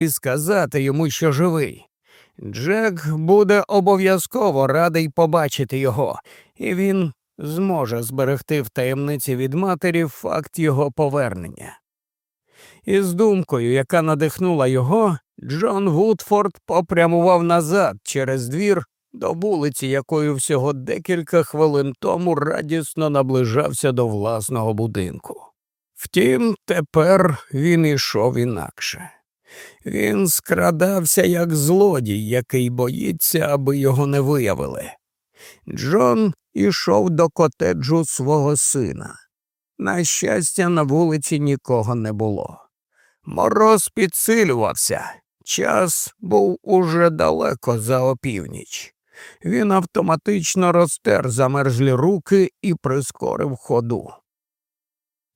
і сказати йому, що живий. Джек буде обов'язково радий побачити його, і він зможе зберегти в таємниці від матері факт його повернення. І з думкою, яка надихнула його, Джон Вудфорд попрямував назад через двір до вулиці, якою всього декілька хвилин тому радісно наближався до власного будинку. Втім, тепер він ішов інакше. Він скрадався як злодій, який боїться, аби його не виявили. Джон ішов до котеджу свого сина. На щастя, на вулиці нікого не було. Мороз підсилювався, час був уже далеко за опівніч. Він автоматично розтер замерзлі руки і прискорив ходу.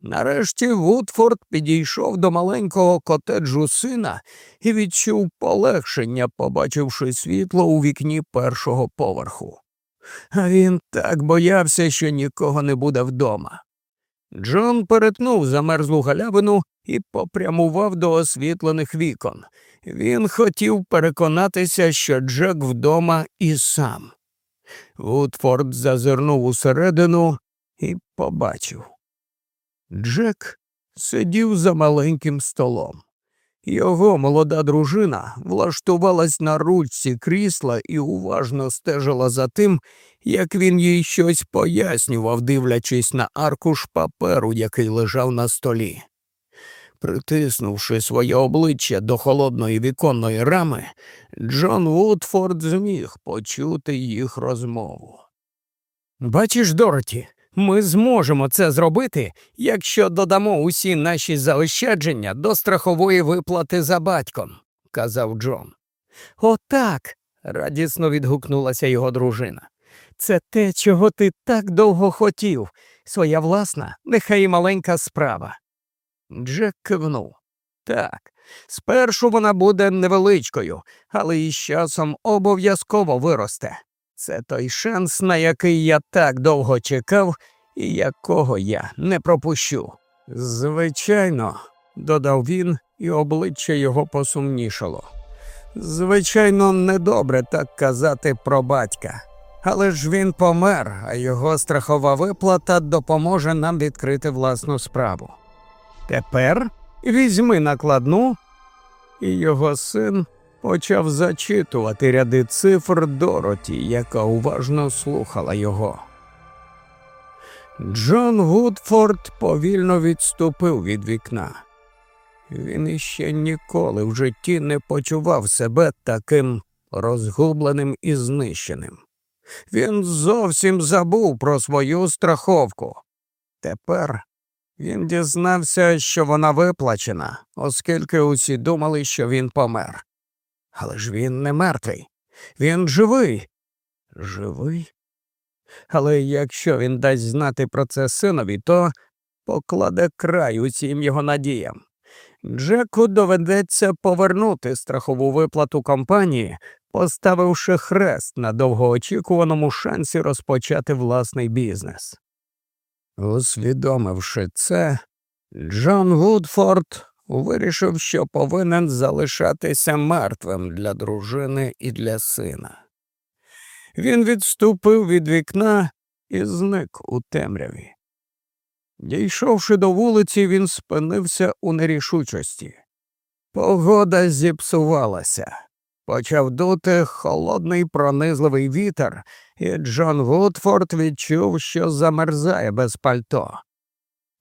Нарешті Вудфорд підійшов до маленького котеджу сина і відчув полегшення, побачивши світло у вікні першого поверху. А він так боявся, що нікого не буде вдома. Джон перетнув замерзлу галявину і попрямував до освітлених вікон. Він хотів переконатися, що Джек вдома і сам. Вудфорд зазирнув усередину і побачив. Джек сидів за маленьким столом. Його молода дружина влаштувалась на ручці крісла і уважно стежила за тим, як він їй щось пояснював, дивлячись на аркуш паперу, який лежав на столі. Притиснувши своє обличчя до холодної віконної рами, Джон Вудфорд зміг почути їх розмову. Бачиш, Дороті, ми зможемо це зробити, якщо додамо усі наші заощадження до страхової виплати за батьком, казав Джон. Отак. радісно відгукнулася його дружина. Це те, чого ти так довго хотів, своя власна, нехай і маленька справа. Джек кивнув. Так, спершу вона буде невеличкою, але із часом обов'язково виросте. Це той шанс, на який я так довго чекав і якого я не пропущу. Звичайно, додав він, і обличчя його посумнішало. Звичайно, недобре так казати про батька. Але ж він помер, а його страхова виплата допоможе нам відкрити власну справу. Тепер візьми накладну, і його син почав зачитувати ряди цифр Дороті, яка уважно слухала його. Джон Вудфорд повільно відступив від вікна. Він іще ніколи в житті не почував себе таким розгубленим і знищеним. Він зовсім забув про свою страховку. Тепер він дізнався, що вона виплачена, оскільки усі думали, що він помер. Але ж він не мертвий, він живий. Живий? Але якщо він дасть знати про це синові, то покладе край усім його надіям. Джеку доведеться повернути страхову виплату компанії, поставивши хрест на довгоочікуваному шансі розпочати власний бізнес. Усвідомивши це, Джон Вудфорд вирішив, що повинен залишатися мертвим для дружини і для сина. Він відступив від вікна і зник у темряві. Дійшовши до вулиці, він спинився у нерішучості. Погода зіпсувалася. Почав дути холодний пронизливий вітер, і Джон Вудфорд відчув, що замерзає без пальто.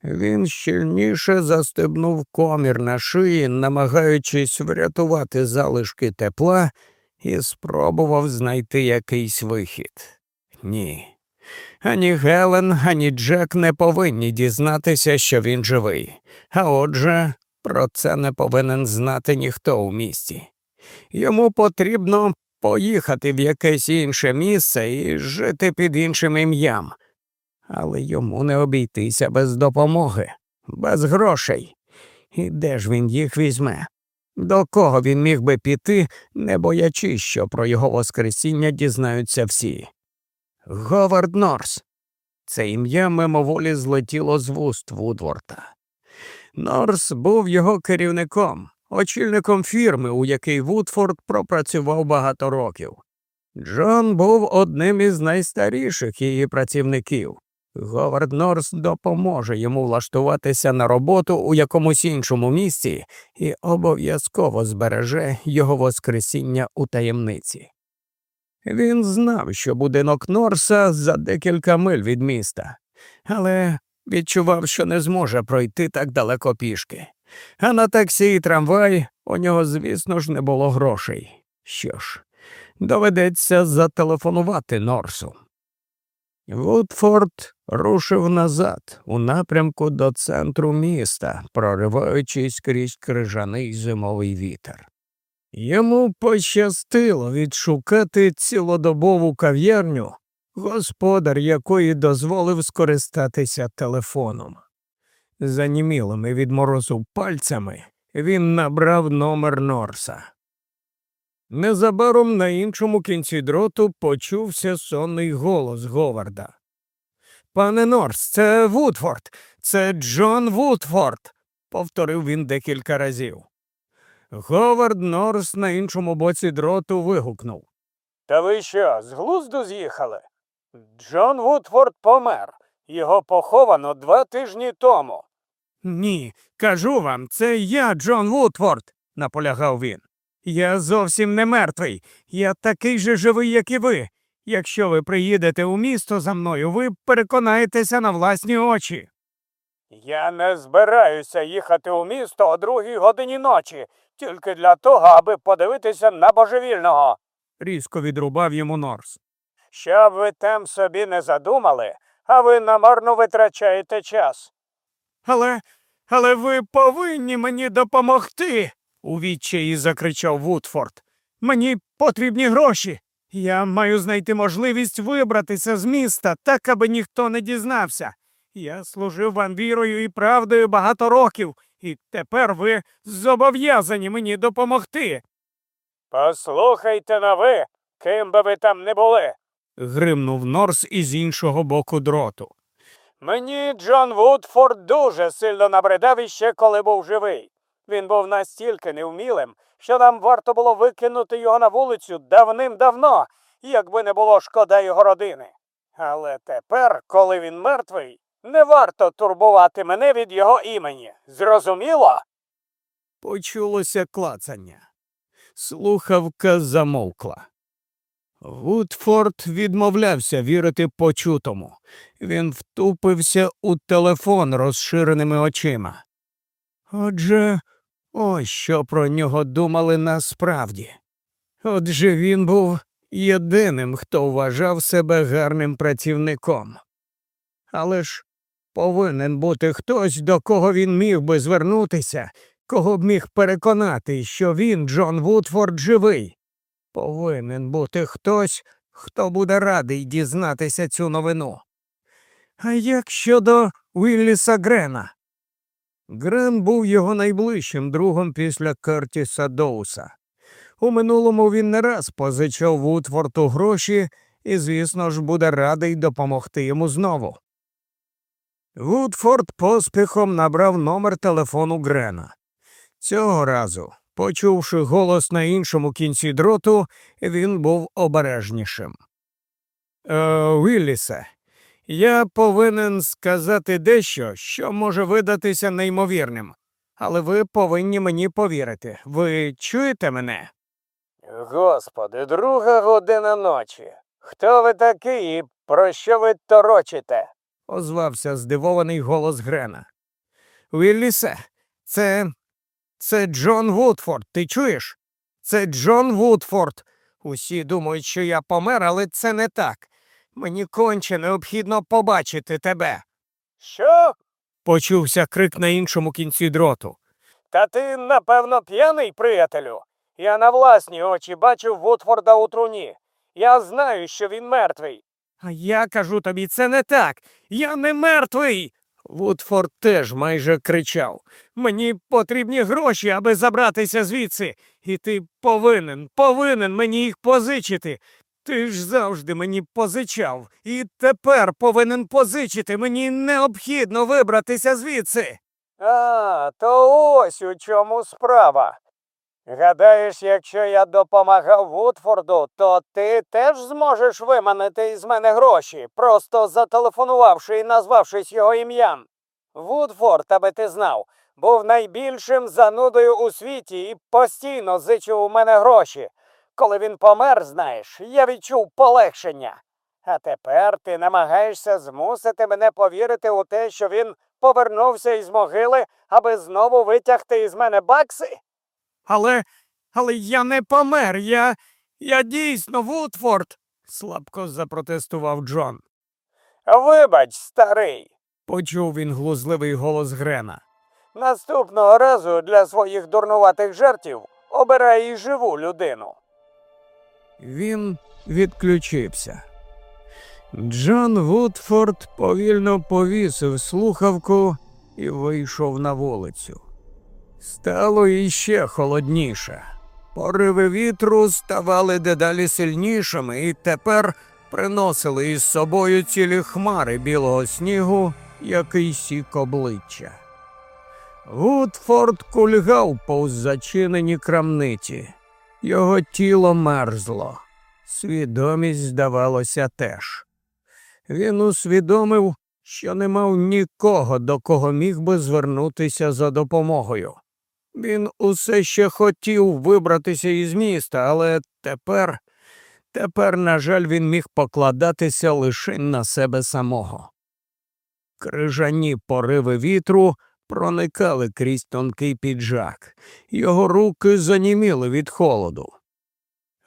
Він щільніше застебнув комір на шиї, намагаючись врятувати залишки тепла, і спробував знайти якийсь вихід. Ні. Ані Гелен, ані Джек не повинні дізнатися, що він живий, а отже, про це не повинен знати ніхто у місті. Йому потрібно поїхати в якесь інше місце і жити під іншим ім'ям, але йому не обійтися без допомоги, без грошей. І де ж він їх візьме? До кого він міг би піти, не боячись, що про його Воскресіння дізнаються всі? Говард Норс. Це ім'я мимоволі злетіло з вуст Вудворта. Норс був його керівником, очільником фірми, у якій Вудфорд пропрацював багато років. Джон був одним із найстаріших її працівників. Говард Норс допоможе йому влаштуватися на роботу у якомусь іншому місці і обов'язково збереже його воскресіння у таємниці. Він знав, що будинок Норса за декілька миль від міста, але відчував, що не зможе пройти так далеко пішки. А на таксі і трамвай у нього, звісно ж, не було грошей. Що ж, доведеться зателефонувати Норсу. Вудфорд рушив назад у напрямку до центру міста, прориваючись крізь крижаний зимовий вітер. Йому пощастило відшукати цілодобову кав'ярню, господар якої дозволив скористатися телефоном. Занімілими від морозу пальцями він набрав номер Норса. Незабаром на іншому кінці дроту почувся сонний голос Говарда. Пане Норс, це Вудфорд, це Джон Вудфорд, повторив він декілька разів. Говард Норс на іншому боці дроту вигукнув. Та ви що, з глузду з'їхали? Джон Вудфорд помер. Його поховано два тижні тому. Ні, кажу вам, це я, Джон Вудфорд, наполягав він. Я зовсім не мертвий. Я такий же живий, як і ви. Якщо ви приїдете у місто за мною, ви переконаєтеся на власні очі. Я не збираюся їхати у місто о другій годині ночі, тільки для того, аби подивитися на божевільного, різко відрубав йому Норс. Щоб ви там собі не задумали, а ви намарно витрачаєте час. Але, але ви повинні мені допомогти, у відчаї закричав Вудфорд. Мені потрібні гроші. Я маю знайти можливість вибратися з міста, так аби ніхто не дізнався. Я служив вам вірою і правдою багато років, і тепер ви зобов'язані мені допомогти. Послухайте на ви, ким би ви там не були. гримнув Норс із іншого боку дроту. Мені Джон Вудфорд дуже сильно набридав іще, коли був живий. Він був настільки невмілим, що нам варто було викинути його на вулицю давним-давно, якби не було шкода його родини. Але тепер, коли він мертвий, не варто турбувати мене від його імені. Зрозуміло? Почулося клацання. Слухавка замовкла. Вудфорд відмовлявся вірити почутому. Він втупився у телефон розширеними очима. Отже, ось що про нього думали насправді. Отже, він був єдиним, хто вважав себе гарним працівником. Але ж повинен бути хтось, до кого він міг би звернутися, кого б міг переконати, що він, Джон Вудфорд, живий. Повинен бути хтось, хто буде радий дізнатися цю новину. А як щодо Уілліса Грена? Грен був його найближчим другом після Кертіса Доуса. У минулому він не раз позичав Вудфорту гроші і, звісно ж, буде радий допомогти йому знову. Вудфорд поспіхом набрав номер телефону Грена. Цього разу, почувши голос на іншому кінці дроту, він був обережнішим. Е, Віллісе, я повинен сказати дещо, що може видатися неймовірним, але ви повинні мені повірити. Ви чуєте мене? Господи, друга година ночі. Хто ви такий і про що ви торочите? озвався здивований голос Грена. Віллісе, це. це Джон Вудфорд, ти чуєш? Це Джон Вудфорд. Усі думають, що я помер, але це не так. Мені конче необхідно побачити тебе. Що? почувся крик на іншому кінці дроту. Та ти, напевно, п'яний, приятелю. Я на власні очі бачив Вудфорда у труні. Я знаю, що він мертвий. А я кажу тобі, це не так. Я не мертвий. Вудфорд теж майже кричав. Мені потрібні гроші, аби забратися звідси. І ти повинен, повинен мені їх позичити. Ти ж завжди мені позичав, і тепер повинен позичити. Мені необхідно вибратися звідси. А, то ось у чому справа. Гадаєш, якщо я допомагав Вудфорду, то ти теж зможеш виманити із мене гроші, просто зателефонувавши і назвавшись його ім'ям. Вудфорд, аби ти знав, був найбільшим занудою у світі і постійно зичив у мене гроші. Коли він помер, знаєш, я відчув полегшення. А тепер ти намагаєшся змусити мене повірити у те, що він повернувся із могили, аби знову витягти із мене бакси? Але, але я не помер, я. я дійсно Вудфорд, слабко запротестував Джон. Вибач, старий, почув він глузливий голос Грена. Наступного разу для своїх дурнуватих жартів обирай і живу людину. Він відключився. Джон Вудфорд повільно повісив слухавку і вийшов на вулицю. Стало іще холодніше. Пориви вітру ставали дедалі сильнішими і тепер приносили із собою цілі хмари білого снігу, який сік обличчя. Вудфорд кульгав повз зачинені крамниці. Його тіло мерзло, свідомість, здавалося, теж. Він усвідомив, що не мав нікого, до кого міг би звернутися за допомогою. Він усе ще хотів вибратися із міста, але тепер, тепер, на жаль, він міг покладатися лише на себе самого. Крижані пориви вітру проникали крізь тонкий піджак, його руки заніміли від холоду.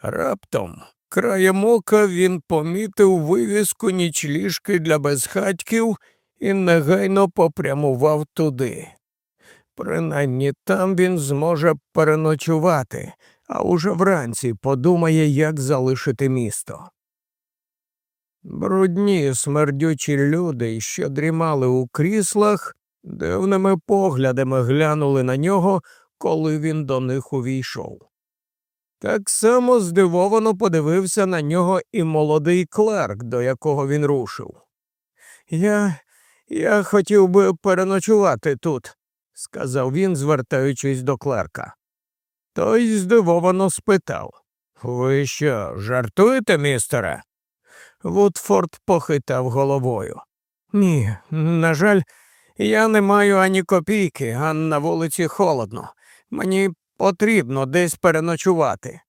Раптом краєм ока він помітив вивіску нічліжки для безхатьків і негайно попрямував туди. Принаймні там він зможе переночувати, а уже вранці подумає, як залишити місто. Брудні смердючі люди, що дрімали у кріслах, дивними поглядами глянули на нього, коли він до них увійшов. Так само здивовано подивився на нього і молодий клерк, до якого він рушив. Я я хотів би переночувати тут, сказав він, звертаючись до клерка. Той здивовано спитав Ви що, жартуєте, містере? Вудфорд похитав головою. Ні, на жаль, я не маю ані копійки, а на вулиці холодно. Мені потрібно десь переночувати.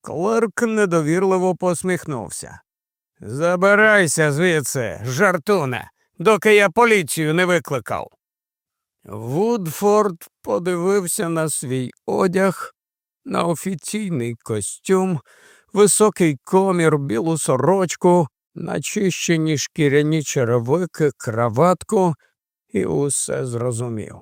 Клерк недовірливо посміхнувся. Забирайся звідси, жартуне, доки я поліцію не викликав. Вудфорд подивився на свій одяг, на офіційний костюм, високий комір, білу сорочку, начищені шкіряні черевики, краватку і усе зрозумів.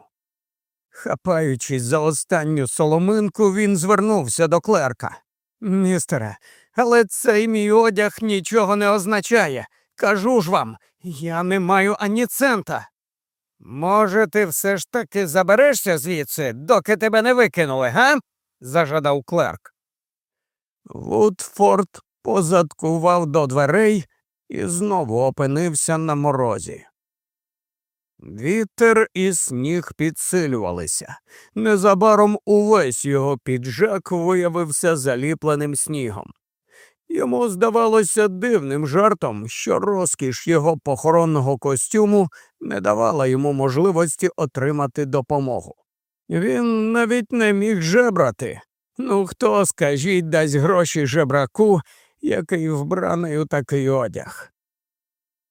Хапаючись за останню соломинку, він звернувся до клерка. Містере, але цей мій одяг нічого не означає. Кажу ж вам, я не маю ані цента. Може, ти все ж таки заберешся звідси, доки тебе не викинули, га? зажадав клерк. Вудфорд позадкував до дверей і знову опинився на морозі. Вітер і сніг підсилювалися. Незабаром увесь його піджак виявився заліпленим снігом. Йому здавалося дивним жартом, що розкіш його похоронного костюму не давала йому можливості отримати допомогу. Він навіть не міг жебрати. Ну, хто, скажіть, дасть гроші жебраку, який вбраний у такий одяг.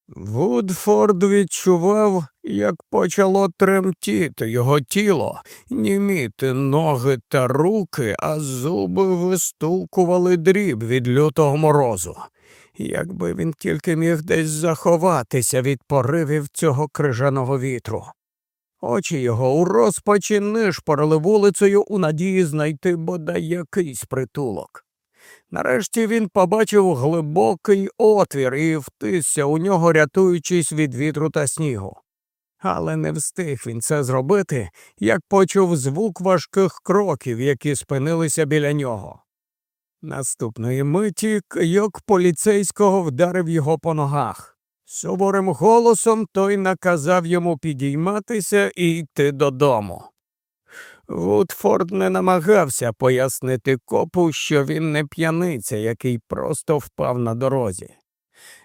Вудфорд відчував, як почало тремтіти його тіло, німіти ноги та руки, а зуби вистукували дріб від лютого морозу. Якби він тільки міг десь заховатися від поривів цього крижаного вітру. Очі його у розпачі нишпорили вулицею у надії знайти бодай якийсь притулок. Нарешті він побачив глибокий отвір і втисся у нього, рятуючись від вітру та снігу. Але не встиг він це зробити, як почув звук важких кроків, які спинилися біля нього. Наступної миті кийок поліцейського вдарив його по ногах. Суворим голосом той наказав йому підійматися і йти додому. Вудфорд не намагався пояснити копу, що він не п'яниця, який просто впав на дорозі.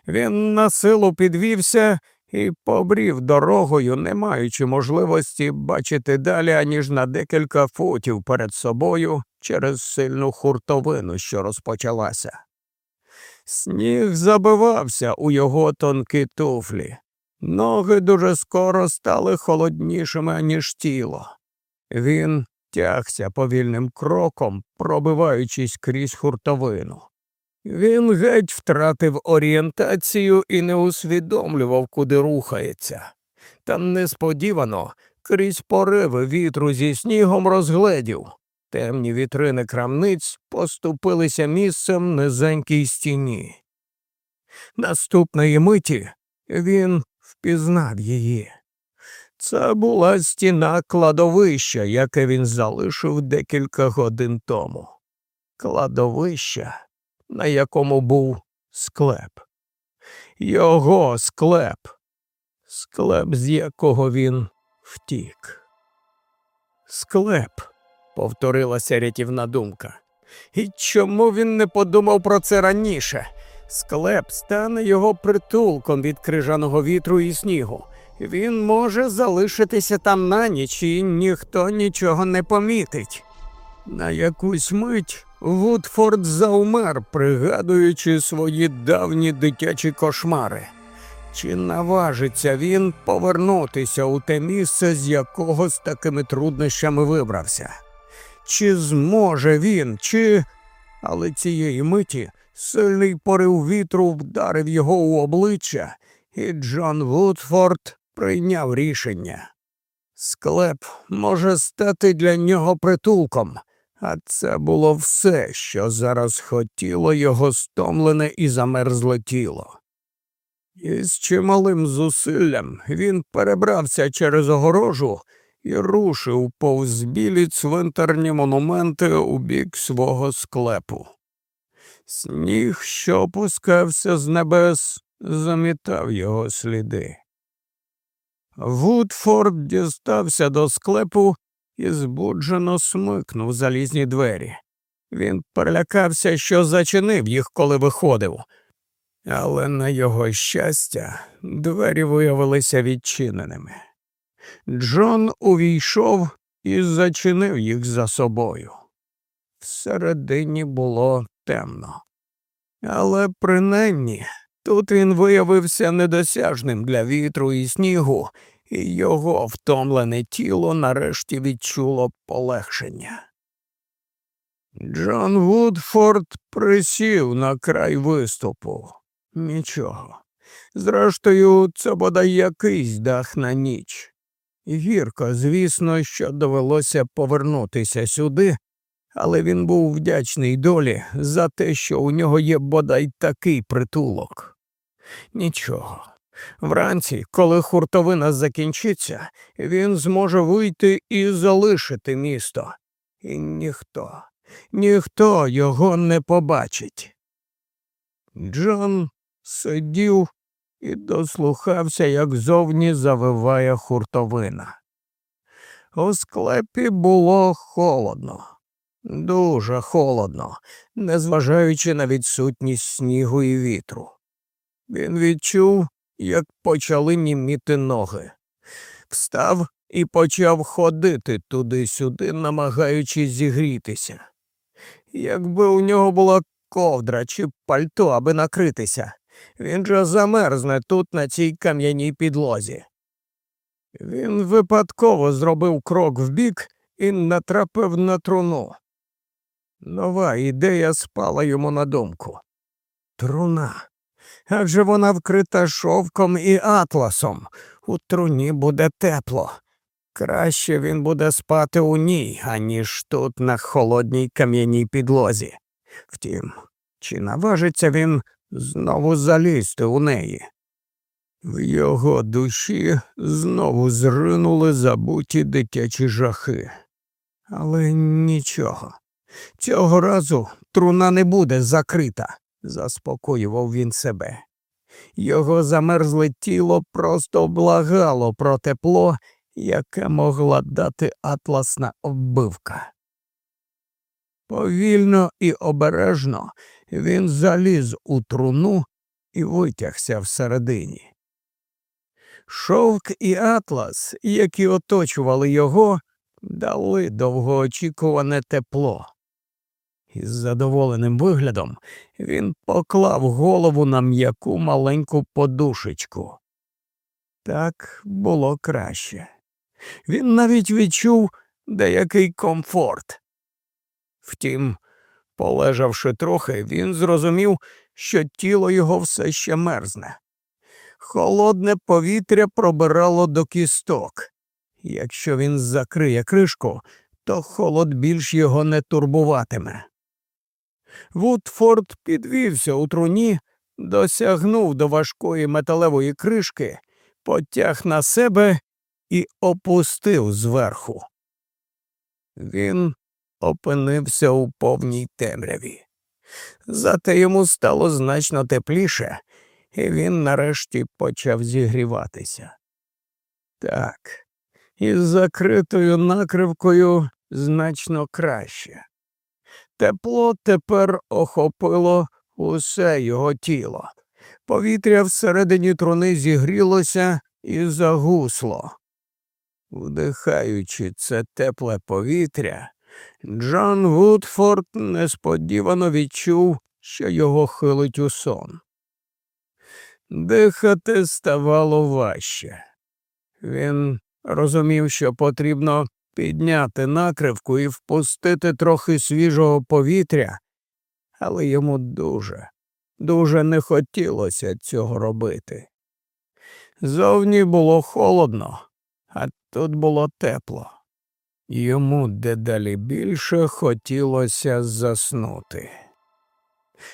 Він на силу підвівся і побрів дорогою, не маючи можливості бачити далі, аніж на декілька футів перед собою через сильну хуртовину, що розпочалася. Сніг забивався у його тонкі туфлі. Ноги дуже скоро стали холоднішими, ніж тіло. Він тягся повільним кроком, пробиваючись крізь хуртовину. Він геть втратив орієнтацію і не усвідомлював, куди рухається. Та несподівано крізь пориви вітру зі снігом розгледів. Темні вітрини крамниць поступилися місцем низенькій стіні. Наступної миті він впізнав її. Це була стіна кладовища, яке він залишив декілька годин тому. Кладовища, на якому був склеп. Його склеп, склеп, з якого він втік. Склеп, повторилася рятівна думка. І чому він не подумав про це раніше? Склеп стане його притулком від крижаного вітру і снігу. Він може залишитися там на ніч і ніхто нічого не помітить. На якусь мить Вудфорд заумер, пригадуючи свої давні дитячі кошмари. Чи наважиться він повернутися у те місце, з якого з такими труднощами вибрався? Чи зможе він, чи. Але цієї миті сильний порив вітру вдарив його у обличчя, і Джон Вудфорд прийняв рішення. Склеп може стати для нього притулком, а це було все, що зараз хотіло його стомлене і замерзле тіло. І з чималим зусиллям він перебрався через огорожу і рушив повз білі цвинтарні монументи у бік свого склепу. Сніг, що опускався з небес, замітав його сліди. Вудфорд дістався до склепу і збуджено смикнув залізні двері. Він перелякався, що зачинив їх, коли виходив. Але на його щастя, двері виявилися відчиненими. Джон увійшов і зачинив їх за собою. Всередині було темно. Але принаймні тут він виявився недосяжним для вітру і снігу, і його втомлене тіло нарешті відчуло полегшення. Джон Вудфорд присів на край виступу. Нічого. Зрештою, це бодай якийсь дах на ніч. Гірко, звісно, що довелося повернутися сюди, але він був вдячний долі за те, що у нього є бодай такий притулок. Нічого. Вранці, коли хуртовина закінчиться, він зможе вийти і залишити місто. І ніхто, ніхто його не побачить. Джон сидів і дослухався, як зовні завиває хуртовина. У склепі було холодно, дуже холодно, незважаючи на відсутність снігу і вітру. Він відчув, як почали німіти ноги. Встав і почав ходити туди-сюди, намагаючись зігрітися. Якби у нього була ковдра чи пальто, аби накритися, він же замерзне тут на цій кам'яній підлозі. Він випадково зробив крок вбік і натрапив на труну. Нова ідея спала йому на думку. Труна адже вона вкрита шовком і атласом. У труні буде тепло. Краще він буде спати у ній, аніж тут на холодній кам'яній підлозі. Втім, чи наважиться він знову залізти у неї? В його душі знову зринули забуті дитячі жахи. Але нічого. Цього разу труна не буде закрита заспокоював він себе. Його замерзле тіло просто благало про тепло, яке могла дати атласна оббивка. Повільно і обережно він заліз у труну і витягся всередині. Шовк і атлас, які оточували його, дали довгоочікуване тепло. Із задоволеним виглядом він поклав голову на м'яку маленьку подушечку. Так було краще. Він навіть відчув деякий комфорт. Втім, полежавши трохи, він зрозумів, що тіло його все ще мерзне. Холодне повітря пробирало до кісток. Якщо він закриє кришку, то холод більш його не турбуватиме. Вудфорд підвівся у труні, досягнув до важкої металевої кришки, потяг на себе і опустив зверху. Він опинився у повній темряві. Зате йому стало значно тепліше, і він нарешті почав зігріватися. Так, із закритою накривкою значно краще. Тепло тепер охопило усе його тіло. Повітря всередині труни зігрілося і загусло. Вдихаючи це тепле повітря, Джон Вудфорд несподівано відчув, що його хилить у сон. Дихати ставало важче. Він розумів, що потрібно підняти накривку і впустити трохи свіжого повітря, але йому дуже, дуже не хотілося цього робити. Зовні було холодно, а тут було тепло. Йому дедалі більше хотілося заснути.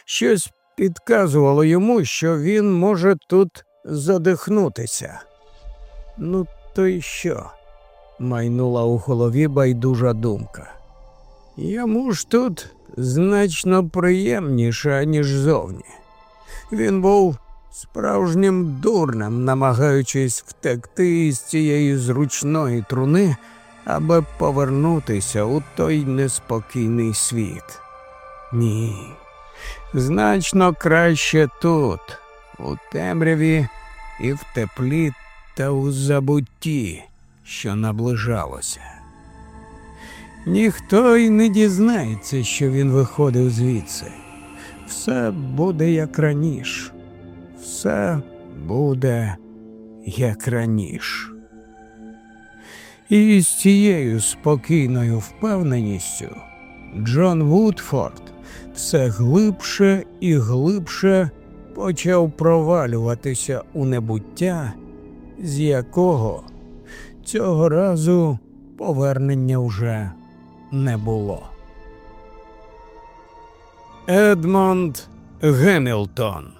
Щось підказувало йому, що він може тут задихнутися. Ну, то й що? Майнула у голові байдужа думка. Йому ж тут значно приємніше, ніж зовні. Він був справжнім дурнем, намагаючись втекти із цієї зручної труни, аби повернутися у той неспокійний світ. Ні, значно краще тут, у темряві і в теплі та у забутті що наближалося. Ніхто й не дізнається, що він виходив звідси. Все буде як раніше, все буде як раніше. І з цією спокійною впевненістю Джон Вудфорд все глибше і глибше почав провалюватися у небуття, з якого Цього разу повернення вже не було. Едмонд Гемілтон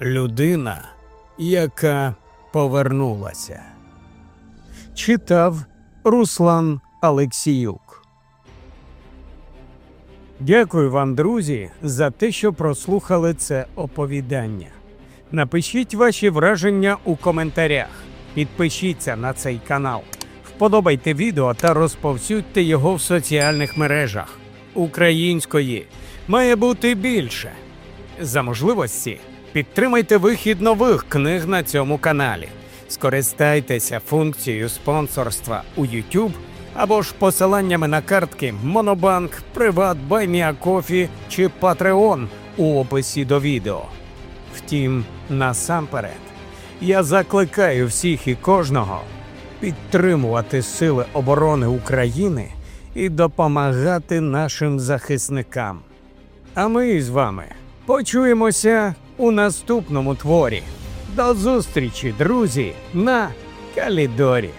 людина, яка повернулася. Читав Руслан Алексіюк. Дякую вам, друзі, за те, що прослухали це оповідання. Напишіть ваші враження у коментарях. Підпишіться на цей канал, вподобайте відео та розповсюдьте його в соціальних мережах. Української має бути більше. За можливості підтримайте вихід нових книг на цьому каналі. Скористайтеся функцією спонсорства у YouTube або ж посиланнями на картки Монобанк, Приват, Buy Me a Coffee чи Patreon у описі до відео. Втім, насамперед. Я закликаю всіх і кожного підтримувати Сили оборони України і допомагати нашим захисникам. А ми з вами почуємося у наступному творі. До зустрічі, друзі, на Калідорі.